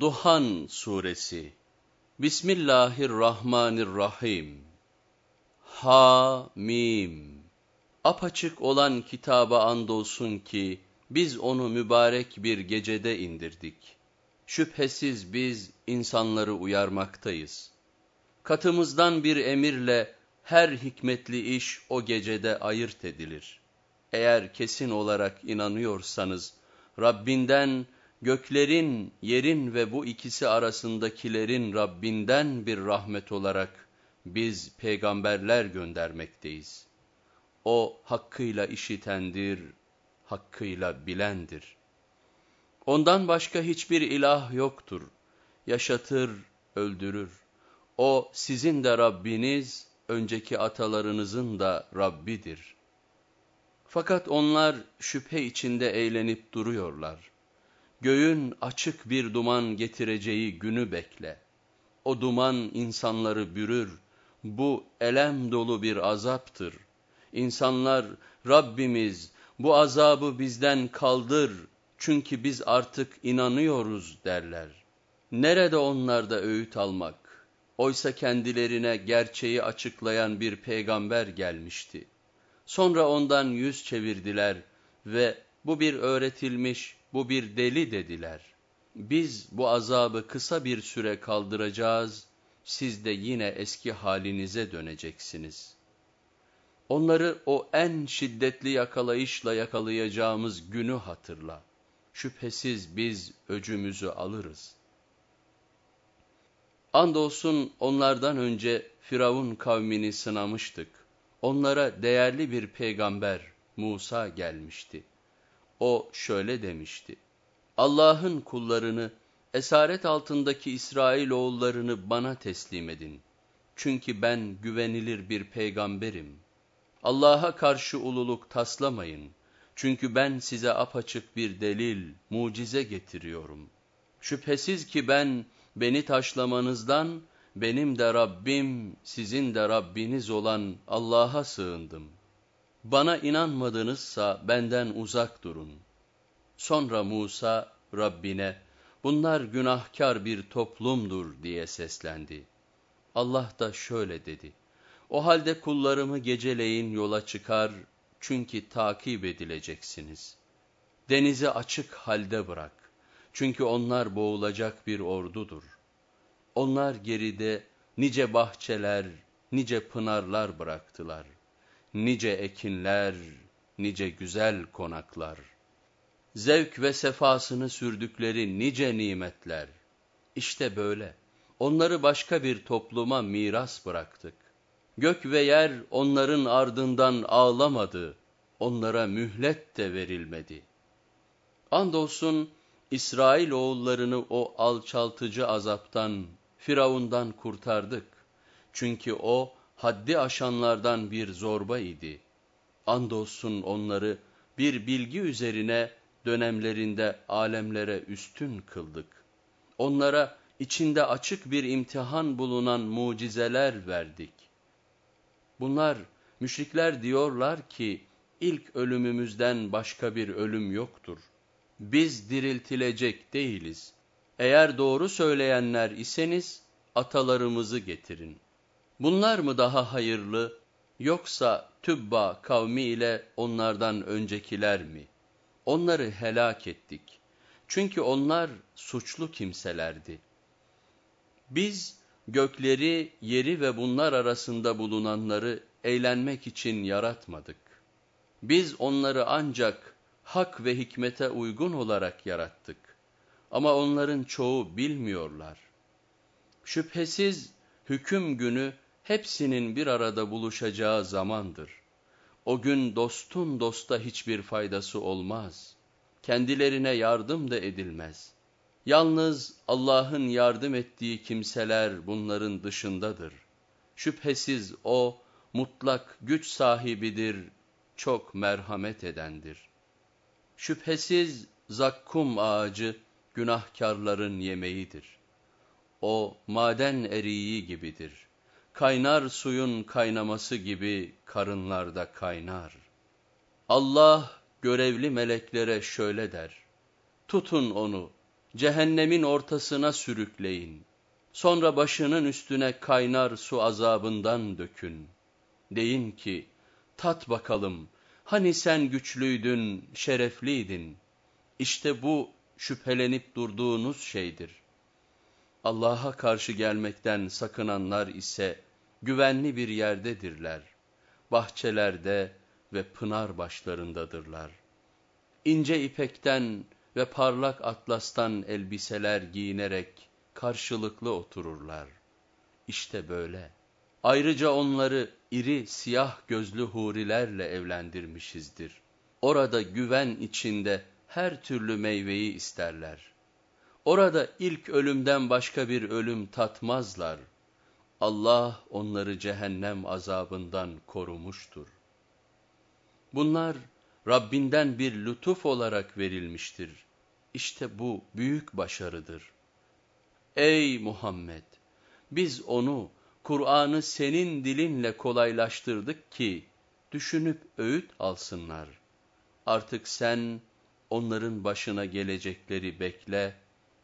Duhan Suresi Bismillahirrahmanirrahim Ha Mim Apaçık olan kitaba andolsun ki biz onu mübarek bir gecede indirdik. Şüphesiz biz insanları uyarmaktayız. Katımızdan bir emirle her hikmetli iş o gecede ayırt edilir. Eğer kesin olarak inanıyorsanız Rabbinden göklerin, yerin ve bu ikisi arasındakilerin Rabbinden bir rahmet olarak biz peygamberler göndermekteyiz. O hakkıyla işitendir, hakkıyla bilendir. Ondan başka hiçbir ilah yoktur. Yaşatır, öldürür. O sizin de Rabbiniz, önceki atalarınızın da Rabbidir. Fakat onlar şüphe içinde eğlenip duruyorlar. Göğün açık bir duman getireceği günü bekle. O duman insanları bürür. Bu elem dolu bir azaptır. İnsanlar Rabbimiz bu azabı bizden kaldır çünkü biz artık inanıyoruz derler. Nerede onlarda öğüt almak? Oysa kendilerine gerçeği açıklayan bir peygamber gelmişti. Sonra ondan yüz çevirdiler ve bu bir öğretilmiş, bu bir deli dediler. Biz bu azabı kısa bir süre kaldıracağız, siz de yine eski halinize döneceksiniz. Onları o en şiddetli yakalayışla yakalayacağımız günü hatırla. Şüphesiz biz öcümüzü alırız. Andolsun onlardan önce Firavun kavmini sınamıştık. Onlara değerli bir peygamber Musa gelmişti. O şöyle demişti. Allah'ın kullarını, esaret altındaki İsrailoğullarını bana teslim edin. Çünkü ben güvenilir bir peygamberim. Allah'a karşı ululuk taslamayın. Çünkü ben size apaçık bir delil, mucize getiriyorum. Şüphesiz ki ben beni taşlamanızdan, benim de Rabbim, sizin de Rabbiniz olan Allah'a sığındım. Bana inanmadınızsa benden uzak durun. Sonra Musa Rabbine, bunlar günahkar bir toplumdur diye seslendi. Allah da şöyle dedi, o halde kullarımı geceleyin yola çıkar, çünkü takip edileceksiniz. Denizi açık halde bırak, çünkü onlar boğulacak bir ordudur. Onlar geride nice bahçeler, nice pınarlar bıraktılar nice ekinler, nice güzel konaklar, zevk ve sefasını sürdükleri nice nimetler. İşte böyle, onları başka bir topluma miras bıraktık. Gök ve yer onların ardından ağlamadı, onlara mühlet de verilmedi. Andolsun İsrail oğullarını o alçaltıcı azaptan, Firavundan kurtardık. Çünkü o, haddi aşanlardan bir zorba idi. Andolsun onları bir bilgi üzerine dönemlerinde alemlere üstün kıldık. Onlara içinde açık bir imtihan bulunan mucizeler verdik. Bunlar müşrikler diyorlar ki ilk ölümümüzden başka bir ölüm yoktur. Biz diriltilecek değiliz. Eğer doğru söyleyenler iseniz atalarımızı getirin. Bunlar mı daha hayırlı yoksa Tübba kavmi ile onlardan öncekiler mi? Onları helak ettik. Çünkü onlar suçlu kimselerdi. Biz gökleri, yeri ve bunlar arasında bulunanları eğlenmek için yaratmadık. Biz onları ancak hak ve hikmete uygun olarak yarattık. Ama onların çoğu bilmiyorlar. Şüphesiz hüküm günü hepsinin bir arada buluşacağı zamandır. O gün dostun dosta hiçbir faydası olmaz. Kendilerine yardım da edilmez. Yalnız Allah'ın yardım ettiği kimseler bunların dışındadır. Şüphesiz O, mutlak güç sahibidir, çok merhamet edendir. Şüphesiz zakkum ağacı günahkarların yemeğidir. O maden eriği gibidir kaynar suyun kaynaması gibi karınlarda kaynar. Allah görevli meleklere şöyle der, tutun onu, cehennemin ortasına sürükleyin. Sonra başının üstüne kaynar su azabından dökün. Deyin ki, tat bakalım, hani sen güçlüydün, şerefliydin. İşte bu şüphelenip durduğunuz şeydir. Allah'a karşı gelmekten sakınanlar ise güvenli bir yerdedirler. Bahçelerde ve pınar başlarındadırlar. İnce ipekten ve parlak atlastan elbiseler giyinerek karşılıklı otururlar. İşte böyle. Ayrıca onları iri siyah gözlü hurilerle evlendirmişizdir. Orada güven içinde her türlü meyveyi isterler. Orada ilk ölümden başka bir ölüm tatmazlar. Allah onları cehennem azabından korumuştur. Bunlar Rabbinden bir lütuf olarak verilmiştir. İşte bu büyük başarıdır. Ey Muhammed! Biz onu, Kur'an'ı senin dilinle kolaylaştırdık ki, düşünüp öğüt alsınlar. Artık sen, onların başına gelecekleri bekle,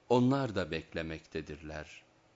onlar da beklemektedirler.''